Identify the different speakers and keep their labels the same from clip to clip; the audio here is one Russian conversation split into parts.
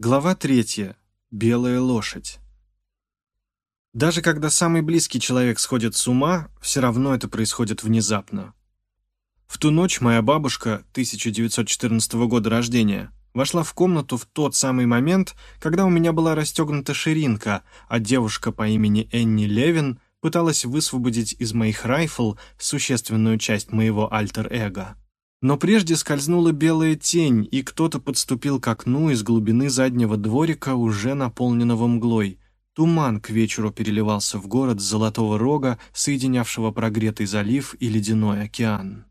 Speaker 1: Глава третья. Белая лошадь. Даже когда самый близкий человек сходит с ума, все равно это происходит внезапно. В ту ночь моя бабушка, 1914 года рождения, вошла в комнату в тот самый момент, когда у меня была расстегнута ширинка, а девушка по имени Энни Левин пыталась высвободить из моих райфл существенную часть моего альтер-эго. Но прежде скользнула белая тень, и кто-то подступил к окну из глубины заднего дворика, уже наполненного мглой. Туман к вечеру переливался в город с золотого рога, соединявшего прогретый залив и ледяной океан.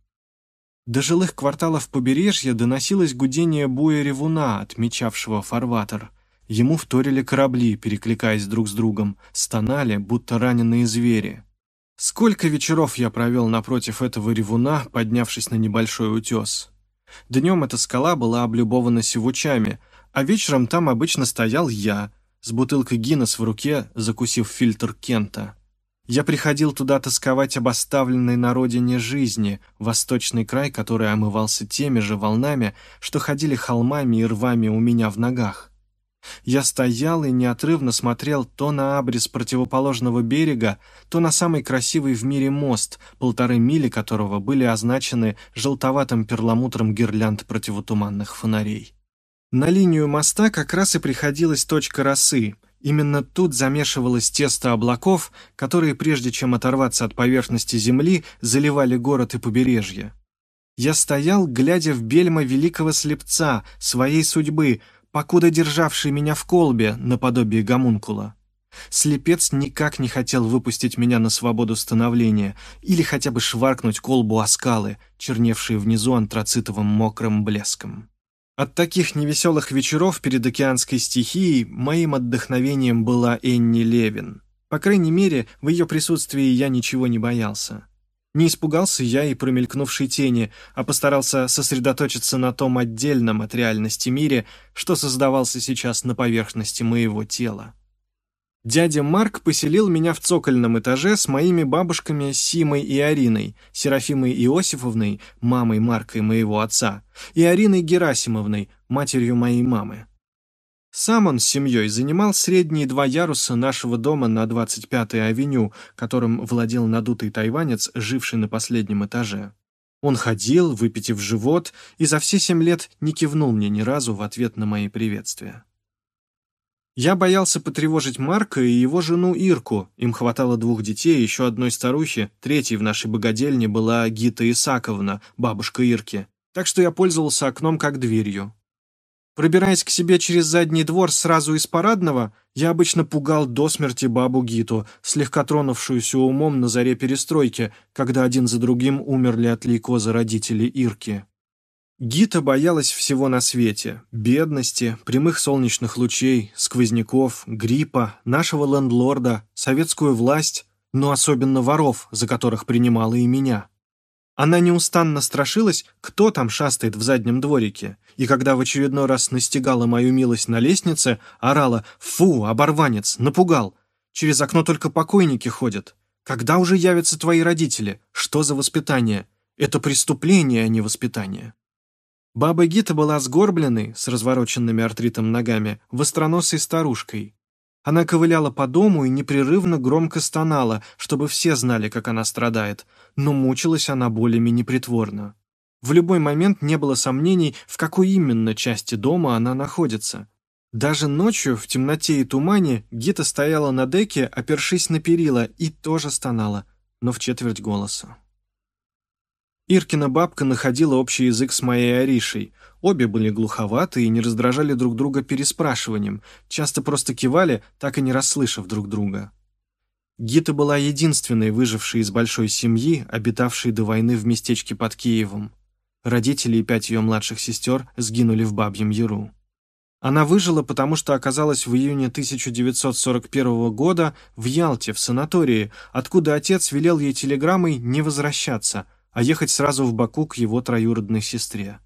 Speaker 1: До жилых кварталов побережья доносилось гудение буя ревуна, отмечавшего фарватер. Ему вторили корабли, перекликаясь друг с другом, стонали, будто раненые звери. Сколько вечеров я провел напротив этого ревуна, поднявшись на небольшой утес. Днем эта скала была облюбована сивучами, а вечером там обычно стоял я, с бутылкой Гиннес в руке, закусив фильтр Кента. Я приходил туда тосковать об оставленной на родине жизни, восточный край, который омывался теми же волнами, что ходили холмами и рвами у меня в ногах. Я стоял и неотрывно смотрел то на абрис противоположного берега, то на самый красивый в мире мост, полторы мили которого были означены желтоватым перламутром гирлянд противотуманных фонарей. На линию моста как раз и приходилась точка росы. Именно тут замешивалось тесто облаков, которые, прежде чем оторваться от поверхности земли, заливали город и побережье. Я стоял, глядя в бельма великого слепца, своей судьбы, покуда державший меня в колбе, наподобие гомункула. Слепец никак не хотел выпустить меня на свободу становления или хотя бы шваркнуть колбу о скалы, черневшие внизу антрацитовым мокрым блеском. От таких невеселых вечеров перед океанской стихией моим отдохновением была Энни Левин. По крайней мере, в ее присутствии я ничего не боялся. Не испугался я и промелькнувшей тени, а постарался сосредоточиться на том отдельном от реальности мире, что создавался сейчас на поверхности моего тела. Дядя Марк поселил меня в цокольном этаже с моими бабушками Симой и Ариной, Серафимой Иосифовной, мамой Марка и моего отца, и Ариной Герасимовной, матерью моей мамы. Сам он с семьей занимал средние два яруса нашего дома на 25-й авеню, которым владел надутый тайванец, живший на последнем этаже. Он ходил, выпитив живот, и за все семь лет не кивнул мне ни разу в ответ на мои приветствия. Я боялся потревожить Марка и его жену Ирку. Им хватало двух детей, еще одной старухи. Третьей в нашей богадельне была Гита Исаковна, бабушка Ирки. Так что я пользовался окном как дверью. Пробираясь к себе через задний двор сразу из парадного, я обычно пугал до смерти бабу Гиту, слегка тронувшуюся умом на заре перестройки, когда один за другим умерли от лейкоза родители Ирки. Гита боялась всего на свете – бедности, прямых солнечных лучей, сквозняков, гриппа, нашего лендлорда, советскую власть, но особенно воров, за которых принимала и меня. Она неустанно страшилась, кто там шастает в заднем дворике, и когда в очередной раз настигала мою милость на лестнице, орала «Фу, оборванец, напугал! Через окно только покойники ходят. Когда уже явятся твои родители? Что за воспитание? Это преступление, а не воспитание». Баба Гита была сгорбленной, с развороченными артритом ногами, востроносой старушкой. Она ковыляла по дому и непрерывно громко стонала, чтобы все знали, как она страдает, но мучилась она болями непритворно. В любой момент не было сомнений, в какой именно части дома она находится. Даже ночью, в темноте и тумане, Гита стояла на деке, опершись на перила, и тоже стонала, но в четверть голоса. Иркина бабка находила общий язык с моей Аришей. Обе были глуховаты и не раздражали друг друга переспрашиванием, часто просто кивали, так и не расслышав друг друга. Гита была единственной выжившей из большой семьи, обитавшей до войны в местечке под Киевом. Родители и пять ее младших сестер сгинули в Бабьем Яру. Она выжила, потому что оказалась в июне 1941 года в Ялте, в санатории, откуда отец велел ей телеграммой не возвращаться – а ехать сразу в Баку к его троюродной сестре.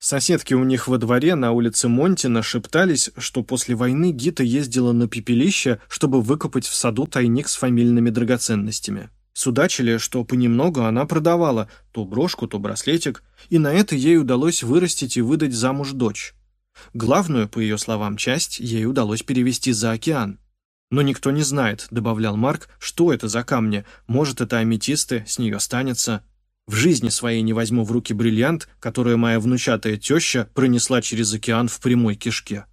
Speaker 1: Соседки у них во дворе на улице Монтина шептались, что после войны Гита ездила на пепелище, чтобы выкопать в саду тайник с фамильными драгоценностями. Судачили, что понемногу она продавала то брошку, то браслетик, и на это ей удалось вырастить и выдать замуж дочь. Главную, по ее словам, часть ей удалось перевести за океан. «Но никто не знает», — добавлял Марк, — «что это за камни? Может, это аметисты, с нее останется». В жизни своей не возьму в руки бриллиант, который моя внучатая теща пронесла через океан в прямой кишке.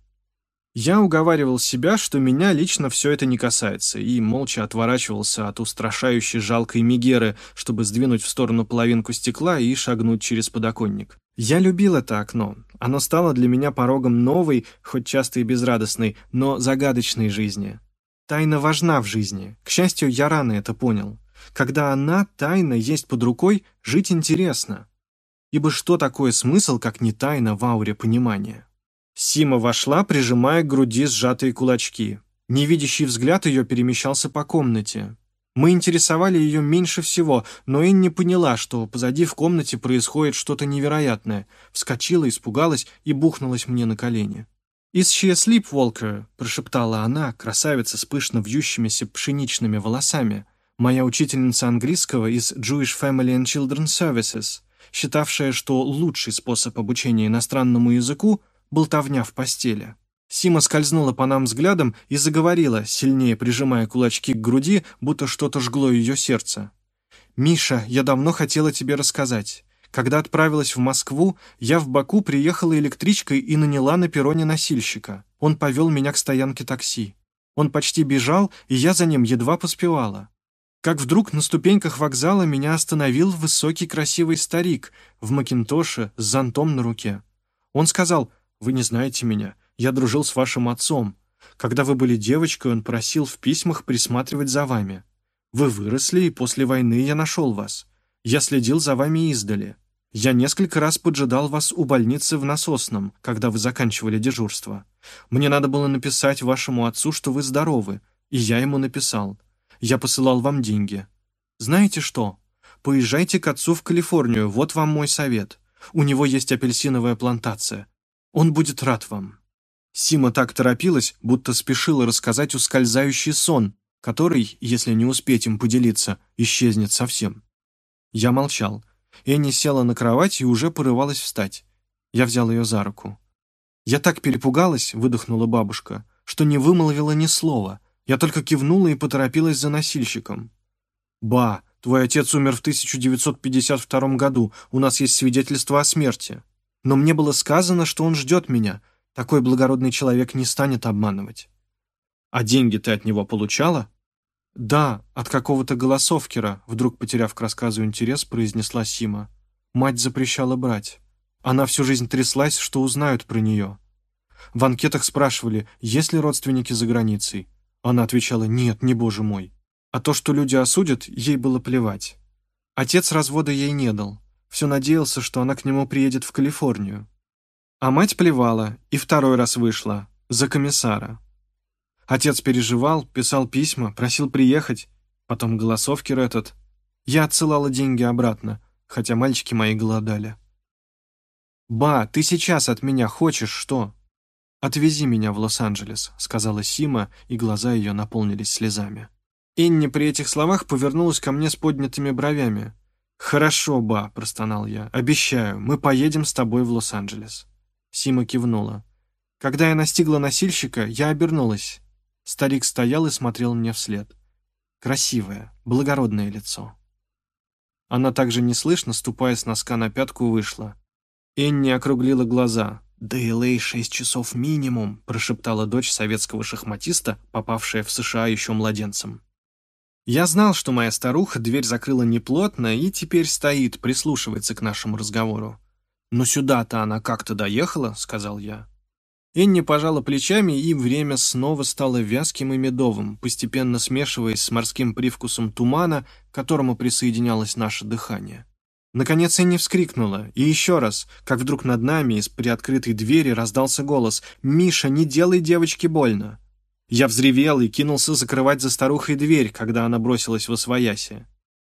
Speaker 1: Я уговаривал себя, что меня лично все это не касается, и молча отворачивался от устрашающей жалкой Мегеры, чтобы сдвинуть в сторону половинку стекла и шагнуть через подоконник. Я любил это окно. Оно стало для меня порогом новой, хоть часто и безрадостной, но загадочной жизни. Тайна важна в жизни. К счастью, я рано это понял. Когда она, тайна, есть под рукой, жить интересно. Ибо что такое смысл, как не тайна в ауре понимания? Сима вошла, прижимая к груди сжатые кулачки. Невидящий взгляд ее перемещался по комнате. Мы интересовали ее меньше всего, но Энни поняла, что позади в комнате происходит что-то невероятное, вскочила, испугалась и бухнулась мне на колени. «Is she asleep, Walker?» – прошептала она, красавица с пышно вьющимися пшеничными волосами, моя учительница английского из Jewish Family and Children Services, считавшая, что лучший способ обучения иностранному языку – болтовня в постели. Сима скользнула по нам взглядом и заговорила, сильнее прижимая кулачки к груди, будто что-то жгло ее сердце. «Миша, я давно хотела тебе рассказать. Когда отправилась в Москву, я в Баку приехала электричкой и наняла на перроне носильщика. Он повел меня к стоянке такси. Он почти бежал, и я за ним едва поспевала. Как вдруг на ступеньках вокзала меня остановил высокий красивый старик в макинтоше с зонтом на руке. Он сказал вы не знаете меня. Я дружил с вашим отцом. Когда вы были девочкой, он просил в письмах присматривать за вами. Вы выросли, и после войны я нашел вас. Я следил за вами издали. Я несколько раз поджидал вас у больницы в Насосном, когда вы заканчивали дежурство. Мне надо было написать вашему отцу, что вы здоровы, и я ему написал. Я посылал вам деньги. Знаете что? Поезжайте к отцу в Калифорнию, вот вам мой совет. У него есть апельсиновая плантация. Он будет рад вам». Сима так торопилась, будто спешила рассказать ускользающий сон, который, если не успеть им поделиться, исчезнет совсем. Я молчал. Энни села на кровать и уже порывалась встать. Я взял ее за руку. «Я так перепугалась», — выдохнула бабушка, что не вымолвила ни слова. Я только кивнула и поторопилась за носильщиком. «Ба, твой отец умер в 1952 году, у нас есть свидетельство о смерти». Но мне было сказано, что он ждет меня. Такой благородный человек не станет обманывать. А деньги ты от него получала? Да, от какого-то голосовкера, вдруг потеряв к рассказу интерес, произнесла Сима. Мать запрещала брать. Она всю жизнь тряслась, что узнают про нее. В анкетах спрашивали, есть ли родственники за границей. Она отвечала, нет, не боже мой. А то, что люди осудят, ей было плевать. Отец развода ей не дал все надеялся, что она к нему приедет в Калифорнию. А мать плевала и второй раз вышла, за комиссара. Отец переживал, писал письма, просил приехать, потом голосовкер этот. Я отсылала деньги обратно, хотя мальчики мои голодали. «Ба, ты сейчас от меня хочешь что?» «Отвези меня в Лос-Анджелес», — сказала Сима, и глаза ее наполнились слезами. Инни при этих словах повернулась ко мне с поднятыми бровями. «Хорошо, ба», — простонал я. «Обещаю, мы поедем с тобой в Лос-Анджелес». Сима кивнула. Когда я настигла носильщика, я обернулась. Старик стоял и смотрел мне вслед. Красивое, благородное лицо. Она также неслышно, ступая с носка на пятку, вышла. Энни округлила глаза. «До Л.А. шесть часов минимум», — прошептала дочь советского шахматиста, попавшая в США еще младенцем. Я знал, что моя старуха дверь закрыла неплотно и теперь стоит, прислушивается к нашему разговору. «Но сюда-то она как-то доехала», — сказал я. Энни пожала плечами, и время снова стало вязким и медовым, постепенно смешиваясь с морским привкусом тумана, к которому присоединялось наше дыхание. Наконец Энни вскрикнула, и еще раз, как вдруг над нами из приоткрытой двери раздался голос «Миша, не делай девочке больно!» Я взревел и кинулся закрывать за старухой дверь, когда она бросилась в освояси.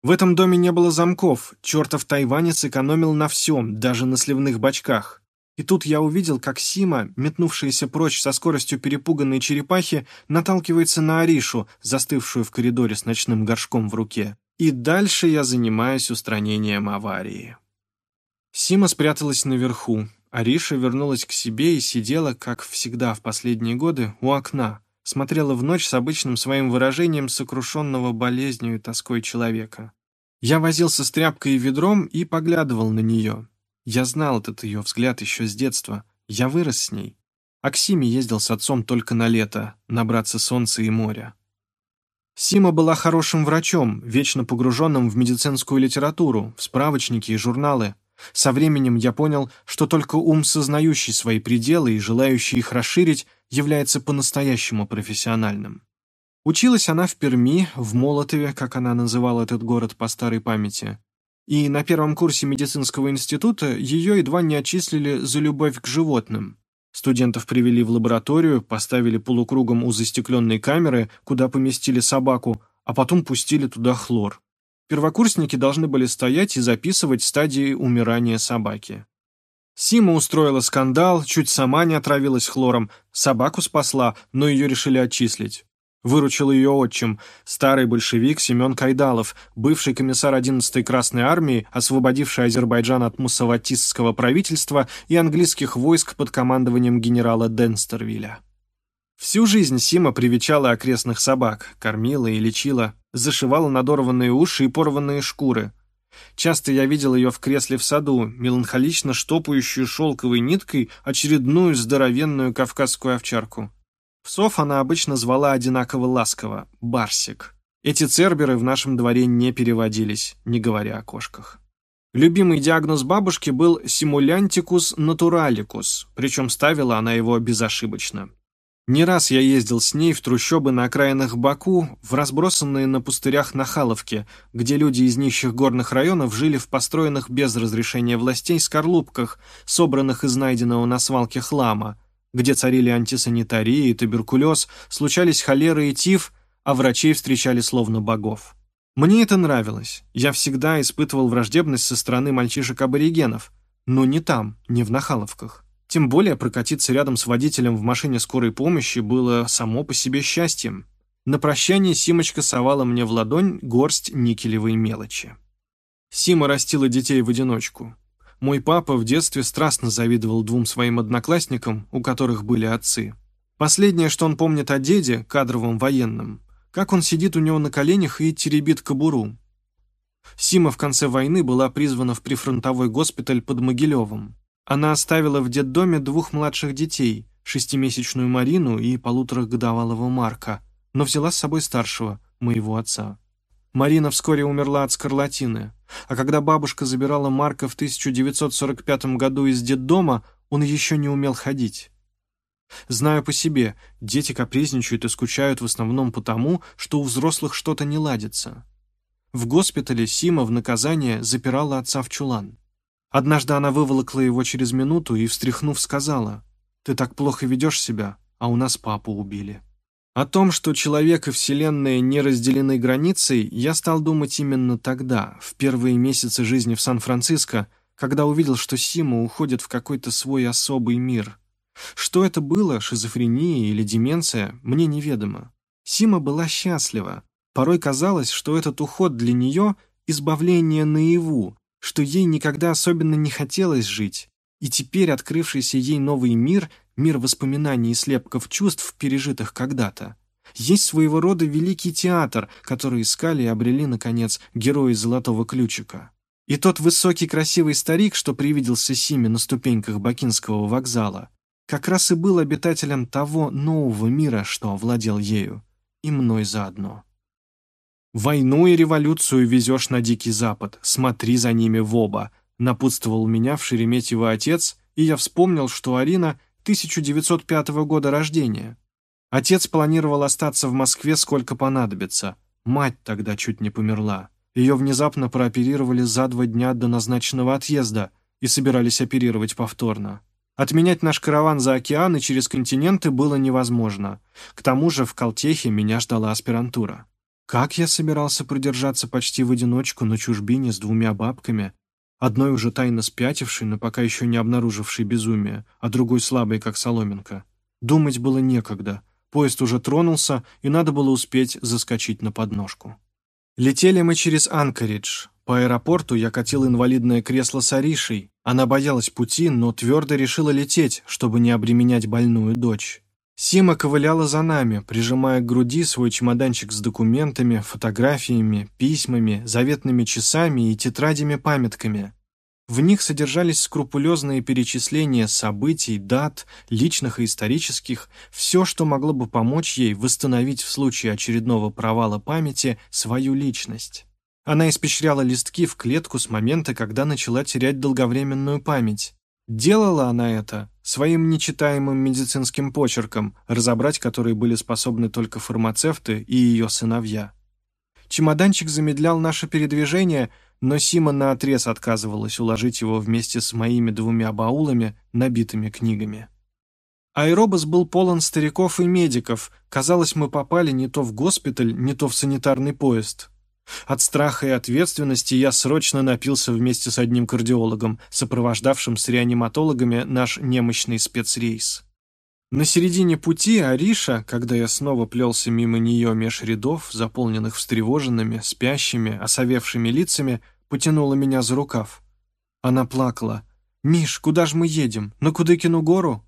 Speaker 1: В этом доме не было замков, чертов тайванец экономил на всем, даже на сливных бачках. И тут я увидел, как Сима, метнувшаяся прочь со скоростью перепуганной черепахи, наталкивается на Аришу, застывшую в коридоре с ночным горшком в руке. И дальше я занимаюсь устранением аварии. Сима спряталась наверху, Ариша вернулась к себе и сидела, как всегда в последние годы, у окна, смотрела в ночь с обычным своим выражением сокрушенного болезнью и тоской человека. Я возился с тряпкой и ведром и поглядывал на нее. Я знал этот ее взгляд еще с детства. Я вырос с ней. А к Симе ездил с отцом только на лето, набраться солнца и моря. Сима была хорошим врачом, вечно погруженным в медицинскую литературу, в справочники и журналы. Со временем я понял, что только ум, сознающий свои пределы и желающий их расширить, является по-настоящему профессиональным. Училась она в Перми, в Молотове, как она называла этот город по старой памяти. И на первом курсе медицинского института ее едва не отчислили за любовь к животным. Студентов привели в лабораторию, поставили полукругом у застекленной камеры, куда поместили собаку, а потом пустили туда хлор. Первокурсники должны были стоять и записывать стадии умирания собаки. Сима устроила скандал, чуть сама не отравилась хлором, собаку спасла, но ее решили отчислить. Выручил ее отчим, старый большевик Семен Кайдалов, бывший комиссар 11-й Красной Армии, освободивший Азербайджан от муссаватистского правительства и английских войск под командованием генерала Денстервилля. Всю жизнь Сима привечала окрестных собак, кормила и лечила, зашивала надорванные уши и порванные шкуры. Часто я видел ее в кресле в саду, меланхолично штопающую шелковой ниткой очередную здоровенную кавказскую овчарку. Псов она обычно звала одинаково ласково – Барсик. Эти церберы в нашем дворе не переводились, не говоря о кошках. Любимый диагноз бабушки был симулянтикус натураликус, причем ставила она его безошибочно. Не раз я ездил с ней в трущобы на окраинах Баку, в разбросанные на пустырях Нахаловке, где люди из нищих горных районов жили в построенных без разрешения властей скорлупках, собранных из найденного на свалке хлама – где царили антисанитария и туберкулез, случались холеры и тиф, а врачей встречали словно богов. Мне это нравилось. Я всегда испытывал враждебность со стороны мальчишек-аборигенов. Но не там, не в Нахаловках. Тем более прокатиться рядом с водителем в машине скорой помощи было само по себе счастьем. На прощание Симочка совала мне в ладонь горсть никелевой мелочи. Сима растила детей в одиночку. Мой папа в детстве страстно завидовал двум своим одноклассникам, у которых были отцы. Последнее, что он помнит о деде, кадровом военном, как он сидит у него на коленях и теребит кобуру. Сима в конце войны была призвана в прифронтовой госпиталь под Могилевым. Она оставила в детдоме двух младших детей, шестимесячную Марину и полуторагодовалого Марка, но взяла с собой старшего, моего отца. Марина вскоре умерла от скарлатины, а когда бабушка забирала Марка в 1945 году из детдома, он еще не умел ходить. Знаю по себе, дети капризничают и скучают в основном потому, что у взрослых что-то не ладится. В госпитале Сима в наказание запирала отца в чулан. Однажды она выволокла его через минуту и, встряхнув, сказала, «Ты так плохо ведешь себя, а у нас папу убили». О том, что человек и Вселенная не разделены границей, я стал думать именно тогда, в первые месяцы жизни в Сан-Франциско, когда увидел, что Сима уходит в какой-то свой особый мир. Что это было, шизофрения или деменция, мне неведомо. Сима была счастлива. Порой казалось, что этот уход для нее — избавление наяву, что ей никогда особенно не хотелось жить. И теперь открывшийся ей новый мир — мир воспоминаний и слепков чувств, пережитых когда-то. Есть своего рода великий театр, который искали и обрели, наконец, герои «Золотого ключика». И тот высокий красивый старик, что привиделся Симе на ступеньках Бакинского вокзала, как раз и был обитателем того нового мира, что овладел ею, и мной заодно. «Войну и революцию везешь на Дикий Запад, смотри за ними в оба», напутствовал меня в Шереметьево отец, и я вспомнил, что Арина 1905 года рождения. Отец планировал остаться в Москве сколько понадобится. Мать тогда чуть не померла. Ее внезапно прооперировали за два дня до назначенного отъезда и собирались оперировать повторно. Отменять наш караван за океан и через континенты было невозможно. К тому же в Колтехе меня ждала аспирантура. Как я собирался продержаться почти в одиночку на чужбине с двумя бабками, Одной уже тайно спятившей, но пока еще не обнаружившей безумие, а другой слабой, как соломинка. Думать было некогда. Поезд уже тронулся, и надо было успеть заскочить на подножку. Летели мы через Анкоридж. По аэропорту я катил инвалидное кресло с Аришей. Она боялась пути, но твердо решила лететь, чтобы не обременять больную дочь. Сима ковыляла за нами, прижимая к груди свой чемоданчик с документами, фотографиями, письмами, заветными часами и тетрадями-памятками. В них содержались скрупулезные перечисления событий, дат, личных и исторических, все, что могло бы помочь ей восстановить в случае очередного провала памяти свою личность. Она испещряла листки в клетку с момента, когда начала терять долговременную память. Делала она это своим нечитаемым медицинским почерком, разобрать который были способны только фармацевты и ее сыновья. Чемоданчик замедлял наше передвижение – но Сима наотрез отказывалась уложить его вместе с моими двумя баулами, набитыми книгами. Аэробус был полон стариков и медиков. Казалось, мы попали не то в госпиталь, не то в санитарный поезд. От страха и ответственности я срочно напился вместе с одним кардиологом, сопровождавшим с реаниматологами наш немощный спецрейс. На середине пути Ариша, когда я снова плелся мимо нее меж рядов, заполненных встревоженными, спящими, осовевшими лицами, потянула меня за рукав. Она плакала. «Миш, куда же мы едем? На Кудыкину гору?»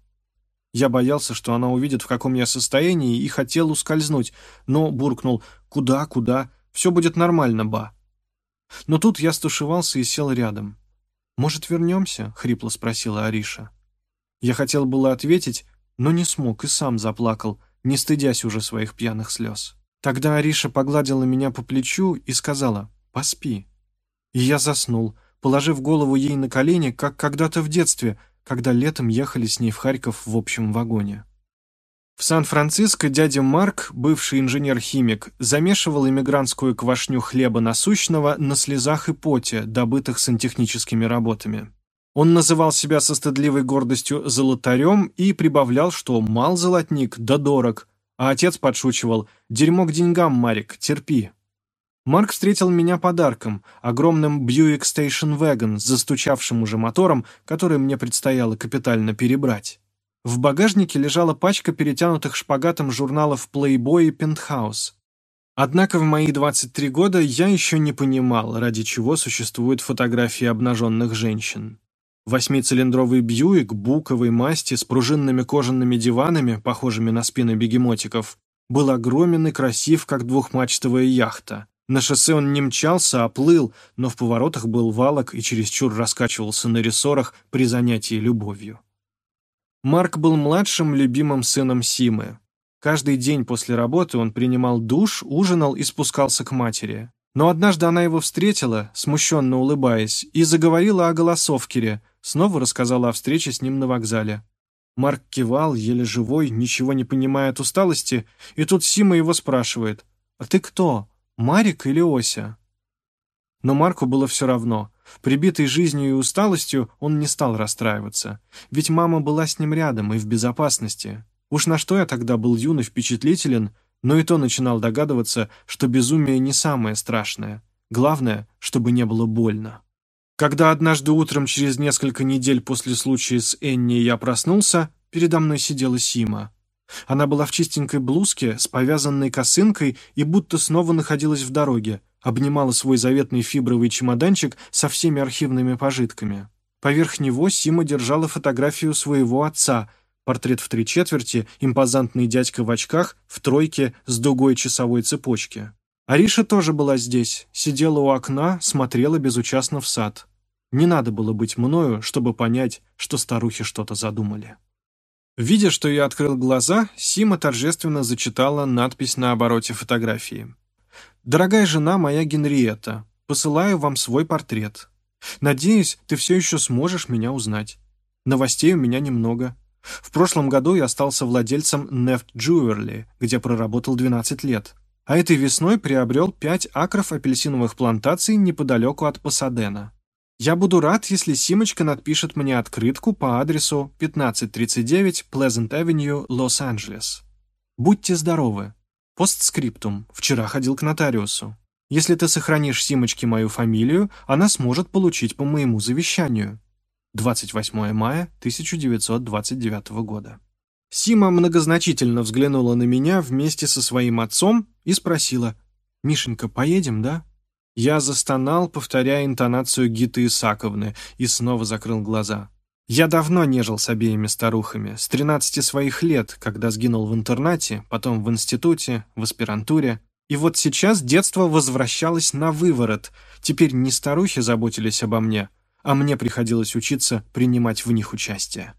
Speaker 1: Я боялся, что она увидит, в каком я состоянии, и хотел ускользнуть, но буркнул «Куда, куда? Все будет нормально, ба». Но тут я стушевался и сел рядом. «Может, вернемся?» — хрипло спросила Ариша. Я хотел было ответить, но не смог и сам заплакал, не стыдясь уже своих пьяных слез. Тогда Ариша погладила меня по плечу и сказала «Поспи». И я заснул, положив голову ей на колени, как когда-то в детстве, когда летом ехали с ней в Харьков в общем вагоне. В Сан-Франциско дядя Марк, бывший инженер-химик, замешивал иммигрантскую квашню хлеба насущного на слезах и поте, добытых сантехническими работами. Он называл себя со стыдливой гордостью «золотарем» и прибавлял, что мал золотник, да дорог, а отец подшучивал «дерьмо к деньгам, Марик, терпи». Марк встретил меня подарком, огромным Buick Station Wagon с застучавшим уже мотором, который мне предстояло капитально перебрать. В багажнике лежала пачка перетянутых шпагатом журналов Playboy и Penthouse. Однако в мои 23 года я еще не понимал, ради чего существуют фотографии обнаженных женщин. Восьмицилиндровый Бьюик буковой масти с пружинными кожаными диванами, похожими на спины бегемотиков, был огромен и красив, как двухмачтовая яхта. На шоссе он не мчался, а плыл, но в поворотах был валок и чересчур раскачивался на рессорах при занятии любовью. Марк был младшим любимым сыном Симы. Каждый день после работы он принимал душ, ужинал и спускался к матери. Но однажды она его встретила, смущенно улыбаясь, и заговорила о голосовкере, снова рассказала о встрече с ним на вокзале. Марк кивал, еле живой, ничего не понимая от усталости, и тут Сима его спрашивает, «А ты кто, Марик или Ося?» Но Марку было все равно. Прибитый жизнью и усталостью, он не стал расстраиваться. Ведь мама была с ним рядом и в безопасности. Уж на что я тогда был юн и впечатлителен, но и то начинал догадываться, что безумие не самое страшное. Главное, чтобы не было больно. Когда однажды утром через несколько недель после случая с Энни я проснулся, передо мной сидела Сима. Она была в чистенькой блузке с повязанной косынкой и будто снова находилась в дороге, обнимала свой заветный фибровый чемоданчик со всеми архивными пожитками. Поверх него Сима держала фотографию своего отца, портрет в три четверти, импозантный дядька в очках, в тройке с дугой часовой цепочки. Ариша тоже была здесь, сидела у окна, смотрела безучастно в сад. Не надо было быть мною, чтобы понять, что старухи что-то задумали. Видя, что я открыл глаза, Сима торжественно зачитала надпись на обороте фотографии. «Дорогая жена моя Генриетта, посылаю вам свой портрет. Надеюсь, ты все еще сможешь меня узнать. Новостей у меня немного. В прошлом году я остался владельцем Neft Jewelry, где проработал 12 лет а этой весной приобрел пять акров апельсиновых плантаций неподалеку от Пасадена. Я буду рад, если Симочка надпишет мне открытку по адресу 1539 Pleasant Avenue, Лос-Анджелес. Будьте здоровы. Постскриптум. Вчера ходил к нотариусу. Если ты сохранишь Симочке мою фамилию, она сможет получить по моему завещанию. 28 мая 1929 года. Сима многозначительно взглянула на меня вместе со своим отцом и спросила, «Мишенька, поедем, да?» Я застонал, повторяя интонацию Гиты Исаковны, и снова закрыл глаза. Я давно нежил с обеими старухами, с 13 своих лет, когда сгинул в интернате, потом в институте, в аспирантуре. И вот сейчас детство возвращалось на выворот. Теперь не старухи заботились обо мне, а мне приходилось учиться принимать в них участие.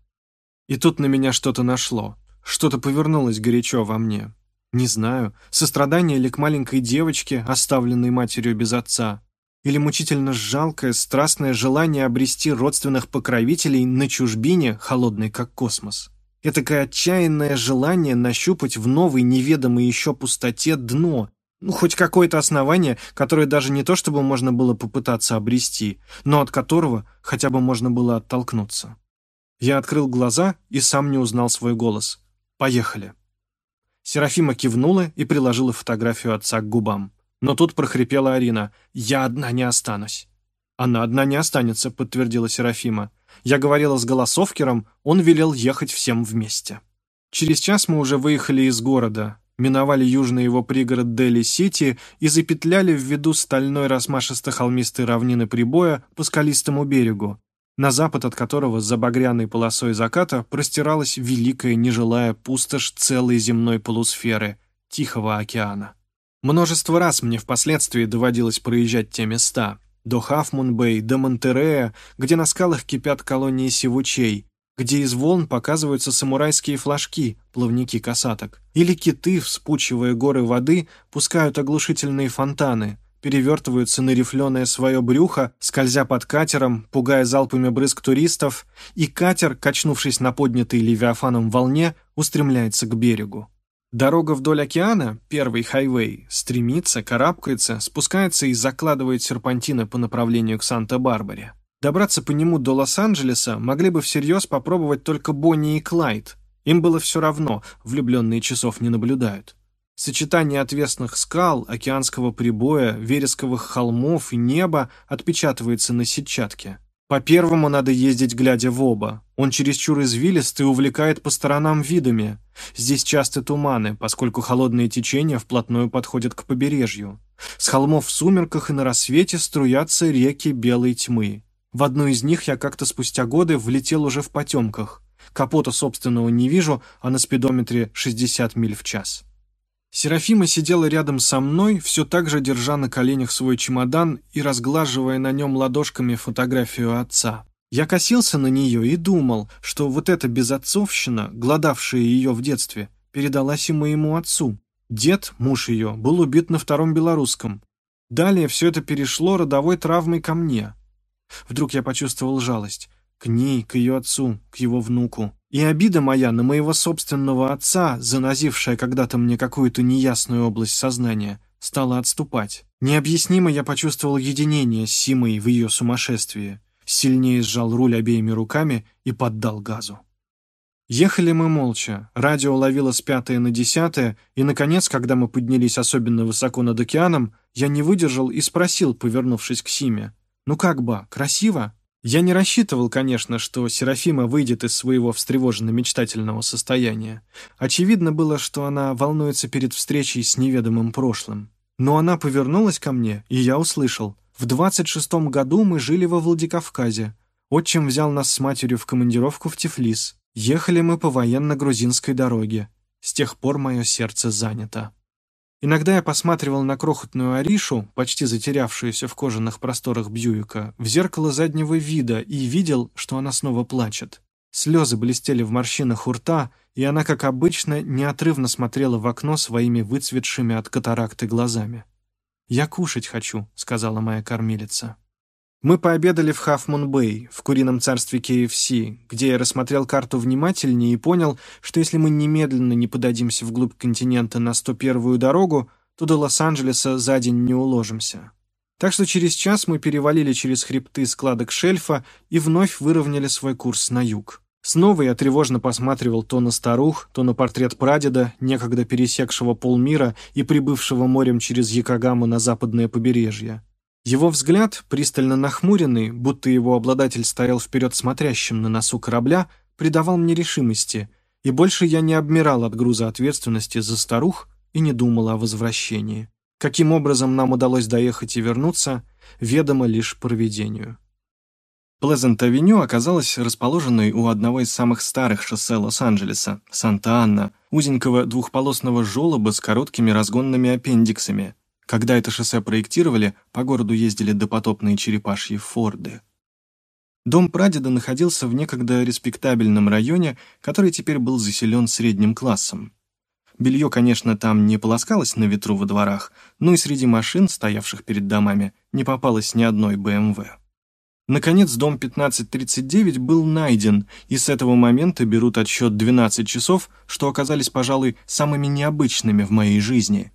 Speaker 1: И тут на меня что-то нашло, что-то повернулось горячо во мне. Не знаю, сострадание ли к маленькой девочке, оставленной матерью без отца, или мучительно жалкое, страстное желание обрести родственных покровителей на чужбине, холодной как космос. Этакое отчаянное желание нащупать в новой неведомой еще пустоте дно, ну, хоть какое-то основание, которое даже не то чтобы можно было попытаться обрести, но от которого хотя бы можно было оттолкнуться. Я открыл глаза и сам не узнал свой голос. «Поехали». Серафима кивнула и приложила фотографию отца к губам. Но тут прохрипела Арина. «Я одна не останусь». «Она одна не останется», — подтвердила Серафима. «Я говорила с голосовкером, он велел ехать всем вместе». Через час мы уже выехали из города, миновали южный его пригород Дели-Сити и запетляли в виду стальной размашисто-холмистой равнины прибоя по скалистому берегу, на запад от которого за багряной полосой заката простиралась великая нежилая пустошь целой земной полусферы — Тихого океана. Множество раз мне впоследствии доводилось проезжать те места — до Хафмун-Бэй, до Монтерея, где на скалах кипят колонии сивучей, где из волн показываются самурайские флажки, плавники касаток, или киты, вспучивая горы воды, пускают оглушительные фонтаны, перевертываются на рифленое свое брюхо, скользя под катером, пугая залпами брызг туристов, и катер, качнувшись на поднятой левиафаном волне, устремляется к берегу. Дорога вдоль океана, первый хайвей, стремится, карабкается, спускается и закладывает серпантины по направлению к Санта-Барбаре. Добраться по нему до Лос-Анджелеса могли бы всерьез попробовать только Бонни и Клайд. Им было все равно, влюбленные часов не наблюдают. Сочетание отвесных скал, океанского прибоя, вересковых холмов и неба отпечатывается на сетчатке. По первому надо ездить, глядя в оба. Он чересчур извилист и увлекает по сторонам видами. Здесь часто туманы, поскольку холодные течения вплотную подходят к побережью. С холмов в сумерках и на рассвете струятся реки белой тьмы. В одну из них я как-то спустя годы влетел уже в потемках. Капота собственного не вижу, а на спидометре 60 миль в час. Серафима сидела рядом со мной, все так же держа на коленях свой чемодан и разглаживая на нем ладошками фотографию отца. Я косился на нее и думал, что вот эта безотцовщина, гладавшая ее в детстве, передалась и моему отцу. Дед, муж ее, был убит на Втором Белорусском. Далее все это перешло родовой травмой ко мне. Вдруг я почувствовал жалость. К ней, к ее отцу, к его внуку. И обида моя на моего собственного отца, занозившая когда-то мне какую-то неясную область сознания, стала отступать. Необъяснимо я почувствовал единение с Симой в ее сумасшествии. Сильнее сжал руль обеими руками и поддал газу. Ехали мы молча, радио ловило с пятое на десятое, и, наконец, когда мы поднялись особенно высоко над океаном, я не выдержал и спросил, повернувшись к Симе. «Ну как, ба, красиво?» Я не рассчитывал, конечно, что Серафима выйдет из своего встревоженно-мечтательного состояния. Очевидно было, что она волнуется перед встречей с неведомым прошлым. Но она повернулась ко мне, и я услышал. В 26-м году мы жили во Владикавказе. Отчим взял нас с матерью в командировку в Тифлис. Ехали мы по военно-грузинской дороге. С тех пор мое сердце занято. Иногда я посматривал на крохотную Аришу, почти затерявшуюся в кожаных просторах Бьюика, в зеркало заднего вида и видел, что она снова плачет. Слезы блестели в морщинах у рта, и она, как обычно, неотрывно смотрела в окно своими выцветшими от катаракты глазами. «Я кушать хочу», — сказала моя кормилица. Мы пообедали в Хафмун-Бэй, в курином царстве KFC, где я рассмотрел карту внимательнее и понял, что если мы немедленно не подадимся вглубь континента на 101-ю дорогу, то до Лос-Анджелеса за день не уложимся. Так что через час мы перевалили через хребты складок шельфа и вновь выровняли свой курс на юг. Снова я тревожно посматривал то на старух, то на портрет прадеда, некогда пересекшего полмира и прибывшего морем через Якогаму на западное побережье. Его взгляд, пристально нахмуренный, будто его обладатель стоял вперед смотрящим на носу корабля, придавал мне решимости, и больше я не обмирал от груза ответственности за старух и не думал о возвращении. Каким образом нам удалось доехать и вернуться, ведомо лишь проведению. Плезент-авеню оказалась расположенной у одного из самых старых шоссе Лос-Анджелеса, Санта-Анна, узенького двухполосного желоба с короткими разгонными аппендиксами. Когда это шоссе проектировали, по городу ездили допотопные черепашьи Форды. Дом прадеда находился в некогда респектабельном районе, который теперь был заселен средним классом. Белье, конечно, там не полоскалось на ветру во дворах, но и среди машин, стоявших перед домами, не попалось ни одной БМВ. Наконец, дом 1539 был найден, и с этого момента берут отсчет 12 часов, что оказались, пожалуй, самыми необычными в моей жизни.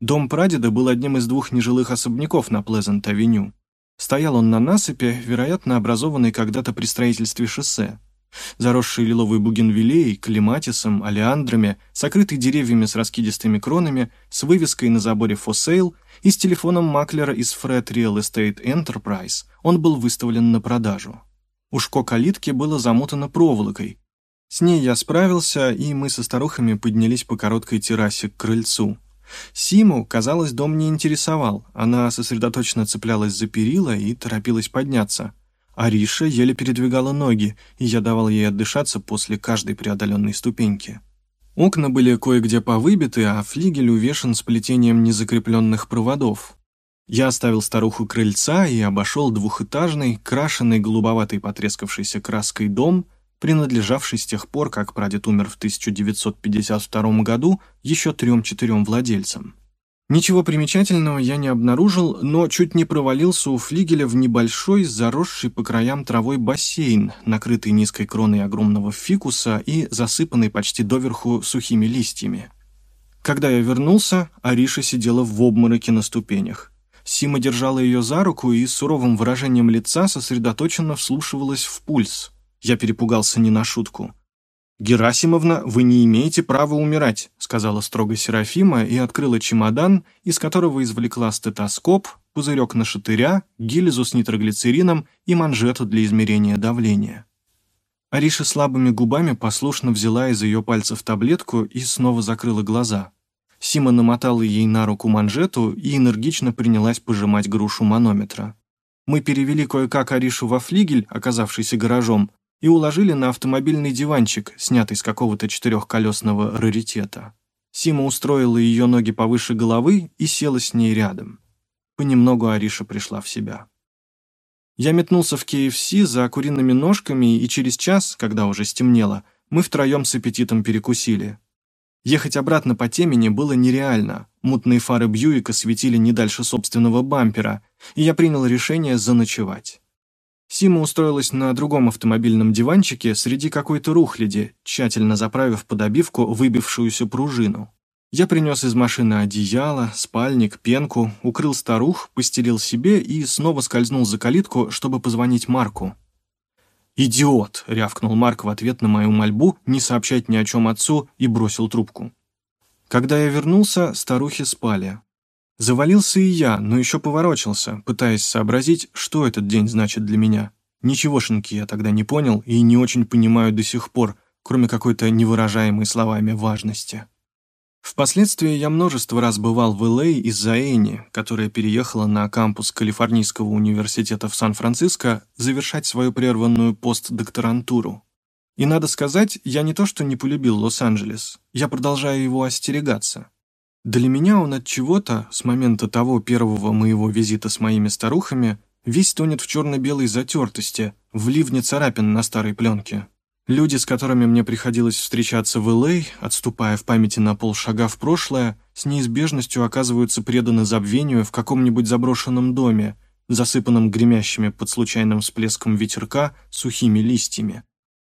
Speaker 1: Дом прадеда был одним из двух нежилых особняков на Плезант-авеню. Стоял он на насыпи, вероятно, образованной когда-то при строительстве шоссе. Заросший лиловой бугенвиллеей, клематисом, алиандрами, сокрытый деревьями с раскидистыми кронами, с вывеской на заборе «For Sale» и с телефоном маклера из Fred Real Estate Enterprise он был выставлен на продажу. Ушко калитки было замотано проволокой. С ней я справился, и мы со старухами поднялись по короткой террасе к крыльцу. Симу, казалось, дом не интересовал. Она сосредоточенно цеплялась за перила и торопилась подняться. Ариша еле передвигала ноги, и я давал ей отдышаться после каждой преодоленной ступеньки. Окна были кое-где повыбиты, а флигель увешан сплетением незакрепленных проводов. Я оставил старуху крыльца и обошел двухэтажный, крашеный голубоватой потрескавшейся краской дом, принадлежавший с тех пор, как прадед умер в 1952 году еще трем-четырем владельцам. Ничего примечательного я не обнаружил, но чуть не провалился у флигеля в небольшой, заросший по краям травой бассейн, накрытый низкой кроной огромного фикуса и засыпанный почти доверху сухими листьями. Когда я вернулся, Ариша сидела в обмороке на ступенях. Сима держала ее за руку и с суровым выражением лица сосредоточенно вслушивалась в пульс. Я перепугался не на шутку. «Герасимовна, вы не имеете права умирать», сказала строго Серафима и открыла чемодан, из которого извлекла стетоскоп, пузырек на шатыря, гильзу с нитроглицерином и манжету для измерения давления. Ариша слабыми губами послушно взяла из ее пальцев таблетку и снова закрыла глаза. Сима намотала ей на руку манжету и энергично принялась пожимать грушу манометра. Мы перевели кое-как Аришу во флигель, оказавшийся гаражом, и уложили на автомобильный диванчик, снятый с какого-то четырехколесного раритета. Сима устроила ее ноги повыше головы и села с ней рядом. Понемногу Ариша пришла в себя. Я метнулся в KFC за куриными ножками, и через час, когда уже стемнело, мы втроем с аппетитом перекусили. Ехать обратно по темени было нереально. Мутные фары Бьюика светили не дальше собственного бампера, и я принял решение заночевать. Сима устроилась на другом автомобильном диванчике среди какой-то рухляди, тщательно заправив под обивку выбившуюся пружину. Я принес из машины одеяло, спальник, пенку, укрыл старух, постелил себе и снова скользнул за калитку, чтобы позвонить Марку. «Идиот!» — рявкнул Марк в ответ на мою мольбу не сообщать ни о чем отцу и бросил трубку. Когда я вернулся, старухи спали. Завалился и я, но еще поворочился, пытаясь сообразить, что этот день значит для меня. Ничегошеньки я тогда не понял и не очень понимаю до сих пор, кроме какой-то невыражаемой словами важности. Впоследствии я множество раз бывал в Л.А. из-за Эни, которая переехала на кампус Калифорнийского университета в Сан-Франциско завершать свою прерванную постдокторантуру. И надо сказать, я не то что не полюбил Лос-Анджелес, я продолжаю его остерегаться. Для меня он от чего-то, с момента того первого моего визита с моими старухами, весь тонет в черно-белой затертости, в ливне царапин на старой пленке. Люди, с которыми мне приходилось встречаться в Л.А., отступая в памяти на полшага в прошлое, с неизбежностью оказываются преданы забвению в каком-нибудь заброшенном доме, засыпанном гремящими под случайным всплеском ветерка сухими листьями.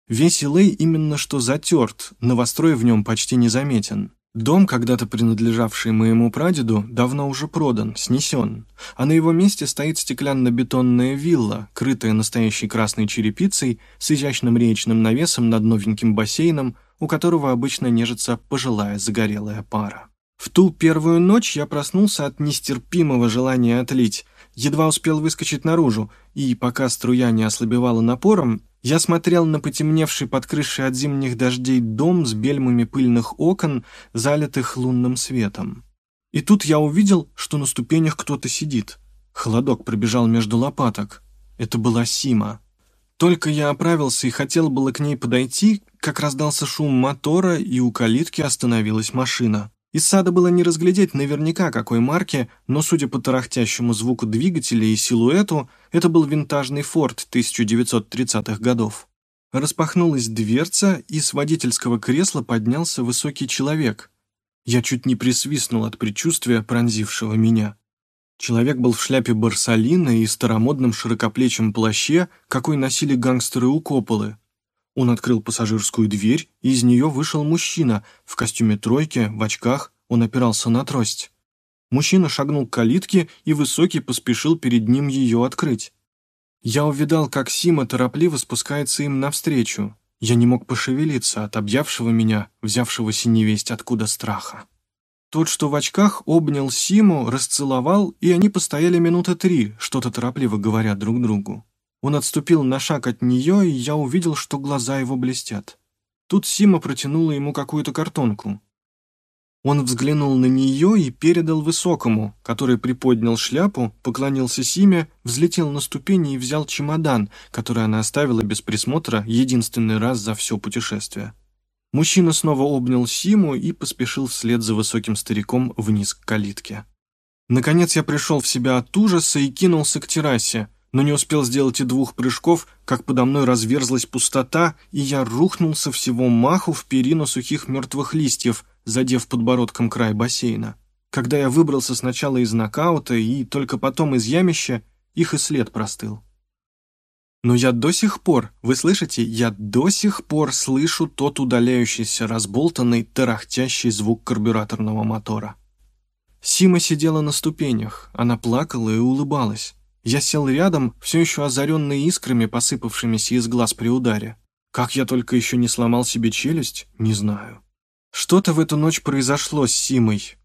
Speaker 1: Весь Л.А. именно что затерт, новострой в нем почти незаметен. Дом, когда-то принадлежавший моему прадеду, давно уже продан, снесен, а на его месте стоит стеклянно-бетонная вилла, крытая настоящей красной черепицей с изящным речным навесом над новеньким бассейном, у которого обычно нежится пожилая загорелая пара. В ту первую ночь я проснулся от нестерпимого желания отлить, едва успел выскочить наружу, и, пока струя не ослабевала напором, я смотрел на потемневший под крышей от зимних дождей дом с бельмами пыльных окон, залитых лунным светом. И тут я увидел, что на ступенях кто-то сидит. Холодок пробежал между лопаток. Это была Сима. Только я оправился и хотел было к ней подойти, как раздался шум мотора, и у калитки остановилась машина. Из сада было не разглядеть наверняка какой марки, но, судя по тарахтящему звуку двигателя и силуэту, это был винтажный «Форд» 1930-х годов. Распахнулась дверца, и с водительского кресла поднялся высокий человек. Я чуть не присвистнул от предчувствия, пронзившего меня. Человек был в шляпе барсалина и старомодном широкоплечем плаще, какой носили гангстеры у Кополы. Он открыл пассажирскую дверь, и из нее вышел мужчина в костюме тройки, в очках, он опирался на трость. Мужчина шагнул к калитке, и Высокий поспешил перед ним ее открыть. Я увидал, как Сима торопливо спускается им навстречу. Я не мог пошевелиться от объявшего меня, взявшегося невесть откуда страха. Тот, что в очках, обнял Симу, расцеловал, и они постояли минуты три, что-то торопливо говоря друг другу. Он отступил на шаг от нее, и я увидел, что глаза его блестят. Тут Сима протянула ему какую-то картонку. Он взглянул на нее и передал Высокому, который приподнял шляпу, поклонился Симе, взлетел на ступени и взял чемодан, который она оставила без присмотра единственный раз за все путешествие. Мужчина снова обнял Симу и поспешил вслед за высоким стариком вниз к калитке. Наконец я пришел в себя от ужаса и кинулся к террасе, но не успел сделать и двух прыжков, как подо мной разверзлась пустота, и я рухнулся всего маху в перину сухих мертвых листьев – задев подбородком край бассейна. Когда я выбрался сначала из нокаута и только потом из ямища, их и след простыл. Но я до сих пор, вы слышите, я до сих пор слышу тот удаляющийся, разболтанный, тарахтящий звук карбюраторного мотора. Сима сидела на ступенях, она плакала и улыбалась. Я сел рядом, все еще озаренный искрами, посыпавшимися из глаз при ударе. Как я только еще не сломал себе челюсть, не знаю. Что-то в эту ночь произошло с Симой.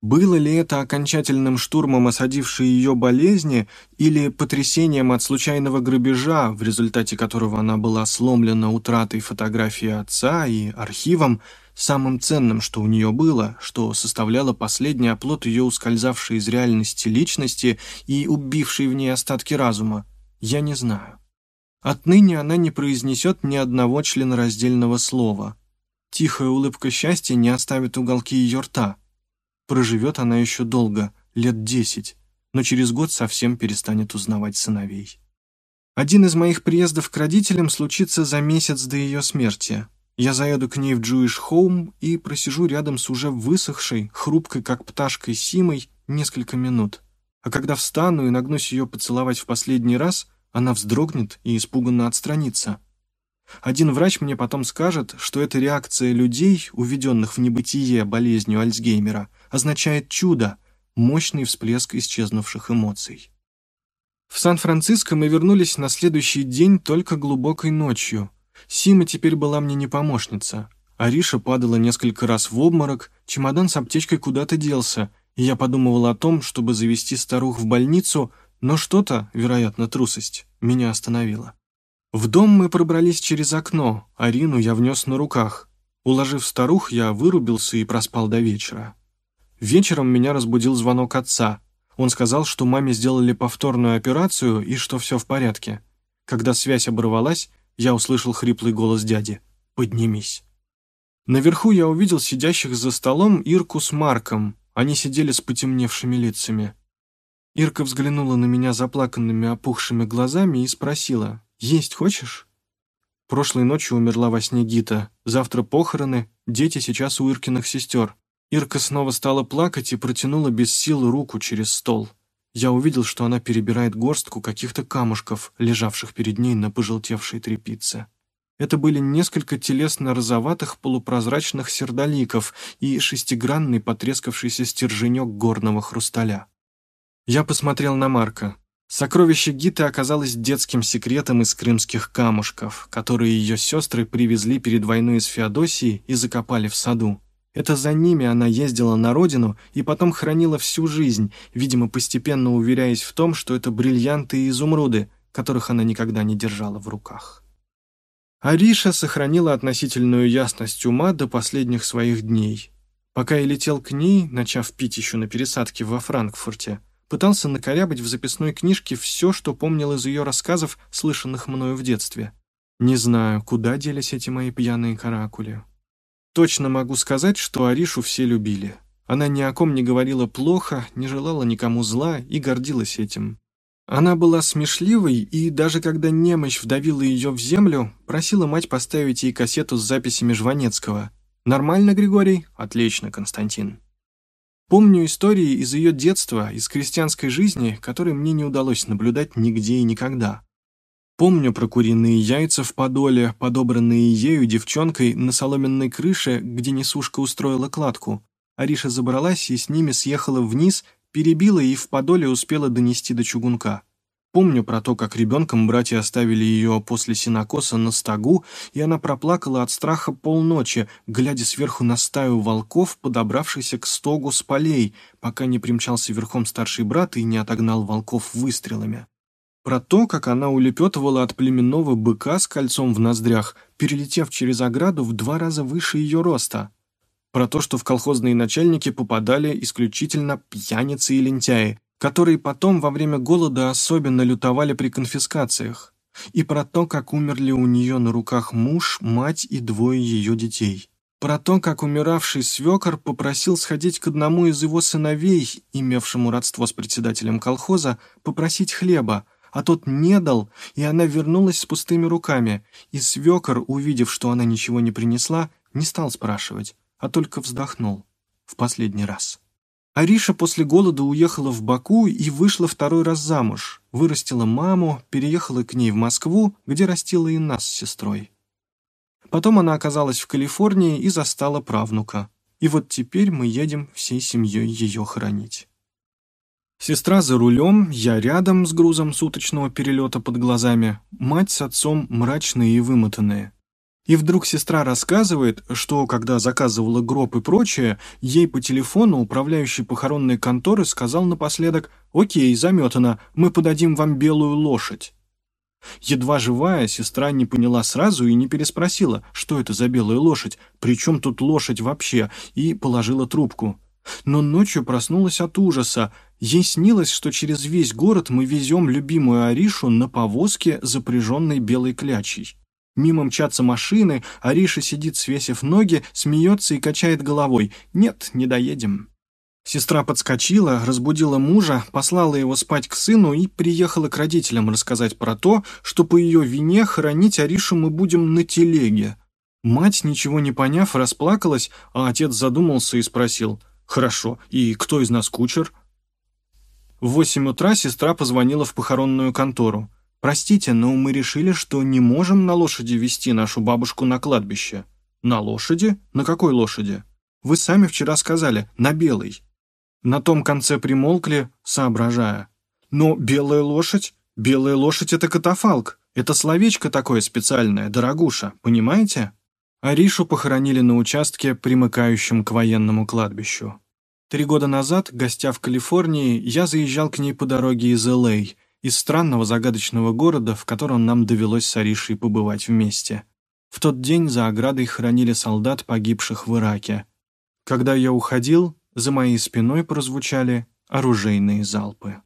Speaker 1: Было ли это окончательным штурмом осадившей ее болезни или потрясением от случайного грабежа, в результате которого она была сломлена утратой фотографии отца и архивом, самым ценным, что у нее было, что составляло последний оплот ее ускользавшей из реальности личности и убившей в ней остатки разума, я не знаю. Отныне она не произнесет ни одного членораздельного слова – Тихая улыбка счастья не оставит уголки ее рта. Проживет она еще долго, лет десять, но через год совсем перестанет узнавать сыновей. Один из моих приездов к родителям случится за месяц до ее смерти. Я заеду к ней в Джуиш Хоум и просижу рядом с уже высохшей, хрупкой, как пташкой Симой, несколько минут. А когда встану и нагнусь ее поцеловать в последний раз, она вздрогнет и испуганно отстранится. Один врач мне потом скажет, что эта реакция людей, уведенных в небытие болезнью Альцгеймера, означает чудо, мощный всплеск исчезнувших эмоций. В Сан-Франциско мы вернулись на следующий день только глубокой ночью. Сима теперь была мне не помощница. Ариша падала несколько раз в обморок, чемодан с аптечкой куда-то делся, и я подумывал о том, чтобы завести старух в больницу, но что-то, вероятно, трусость, меня остановило. В дом мы пробрались через окно, Арину я внес на руках. Уложив старух, я вырубился и проспал до вечера. Вечером меня разбудил звонок отца. Он сказал, что маме сделали повторную операцию и что все в порядке. Когда связь оборвалась, я услышал хриплый голос дяди «Поднимись». Наверху я увидел сидящих за столом Ирку с Марком. Они сидели с потемневшими лицами. Ирка взглянула на меня заплаканными опухшими глазами и спросила «Есть хочешь?» Прошлой ночью умерла во сне Гита, завтра похороны, дети сейчас у Иркиных сестер. Ирка снова стала плакать и протянула без сил руку через стол. Я увидел, что она перебирает горстку каких-то камушков, лежавших перед ней на пожелтевшей тряпице. Это были несколько телесно-розоватых полупрозрачных сердоликов и шестигранный потрескавшийся стерженек горного хрусталя. Я посмотрел на Марка. Сокровище Гиты оказалось детским секретом из крымских камушков, которые ее сестры привезли перед войной из Феодосии и закопали в саду. Это за ними она ездила на родину и потом хранила всю жизнь, видимо, постепенно уверяясь в том, что это бриллианты и изумруды, которых она никогда не держала в руках. Ариша сохранила относительную ясность ума до последних своих дней. Пока я летел к ней, начав пить еще на пересадке во Франкфурте, пытался накорябать в записной книжке все, что помнил из ее рассказов, слышанных мною в детстве. Не знаю, куда делись эти мои пьяные каракули. Точно могу сказать, что Аришу все любили. Она ни о ком не говорила плохо, не желала никому зла и гордилась этим. Она была смешливой, и даже когда немощь вдавила ее в землю, просила мать поставить ей кассету с записями Жванецкого. «Нормально, Григорий?» «Отлично, Константин». Помню истории из ее детства, из крестьянской жизни, которые мне не удалось наблюдать нигде и никогда. Помню про куриные яйца в подоле, подобранные ею девчонкой на соломенной крыше, где несушка устроила кладку. Ариша забралась и с ними съехала вниз, перебила и в подоле успела донести до чугунка. Помню про то, как ребенком братья оставили ее после синокоса на стогу, и она проплакала от страха полночи, глядя сверху на стаю волков, подобравшихся к стогу с полей, пока не примчался верхом старший брат и не отогнал волков выстрелами. Про то, как она улепетывала от племенного быка с кольцом в ноздрях, перелетев через ограду в два раза выше ее роста. Про то, что в колхозные начальники попадали исключительно пьяницы и лентяи, которые потом во время голода особенно лютовали при конфискациях, и про то, как умерли у нее на руках муж, мать и двое ее детей. Про то, как умиравший свекор попросил сходить к одному из его сыновей, имевшему родство с председателем колхоза, попросить хлеба, а тот не дал, и она вернулась с пустыми руками, и свекор, увидев, что она ничего не принесла, не стал спрашивать, а только вздохнул в последний раз. Ариша после голода уехала в Баку и вышла второй раз замуж, вырастила маму, переехала к ней в Москву, где растила и нас с сестрой. Потом она оказалась в Калифорнии и застала правнука. И вот теперь мы едем всей семьей ее хоронить. Сестра за рулем, я рядом с грузом суточного перелета под глазами, мать с отцом мрачные и вымотанные. И вдруг сестра рассказывает, что, когда заказывала гроб и прочее, ей по телефону управляющий похоронной конторы сказал напоследок «Окей, заметано, мы подадим вам белую лошадь». Едва живая, сестра не поняла сразу и не переспросила, что это за белая лошадь, при чем тут лошадь вообще, и положила трубку. Но ночью проснулась от ужаса. Ей снилось, что через весь город мы везем любимую Аришу на повозке, запряженной белой клячей. Мимо мчатся машины, Ариша сидит, свесив ноги, смеется и качает головой. «Нет, не доедем». Сестра подскочила, разбудила мужа, послала его спать к сыну и приехала к родителям рассказать про то, что по ее вине хоронить Аришу мы будем на телеге. Мать, ничего не поняв, расплакалась, а отец задумался и спросил, «Хорошо, и кто из нас кучер?» В восемь утра сестра позвонила в похоронную контору. «Простите, но мы решили, что не можем на лошади вести нашу бабушку на кладбище». «На лошади? На какой лошади?» «Вы сами вчера сказали, на белой». На том конце примолкли, соображая. «Но белая лошадь? Белая лошадь — это катафалк. Это словечко такое специальное, дорогуша, понимаете?» Аришу похоронили на участке, примыкающем к военному кладбищу. Три года назад, гостя в Калифорнии, я заезжал к ней по дороге из Л.А., из странного загадочного города, в котором нам довелось с Аришей побывать вместе. В тот день за оградой хранили солдат, погибших в Ираке. Когда я уходил, за моей спиной прозвучали оружейные залпы.